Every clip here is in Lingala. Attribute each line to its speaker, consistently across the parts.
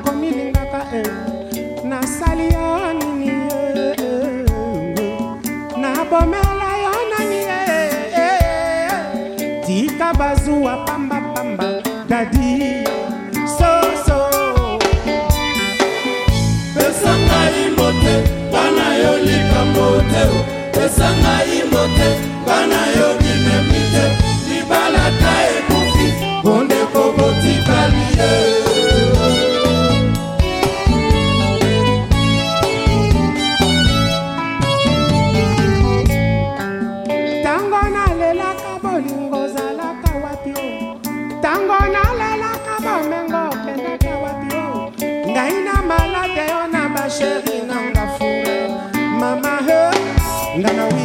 Speaker 1: okomi lingaka e eh. nasali yo nini eh. nabomela yo nani e tika bazuwa pambapamba dadi soso pesa ngai mote mpana yo likambo te pesa ngai mote mpana yo bimemi te libala ta ebu And then I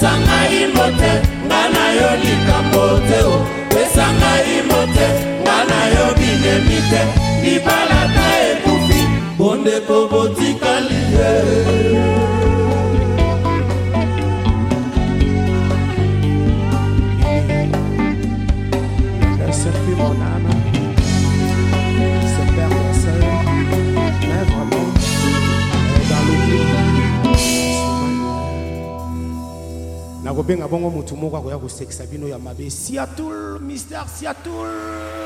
Speaker 1: pesa ngai mote nga na yo likambo te o pesa ngai mote nga na yo binemi te libala ta ekufi bondeko botikali ye
Speaker 2: akobenga bongo motu moko akoya kosekisa bino ya mabe siatul mister siatul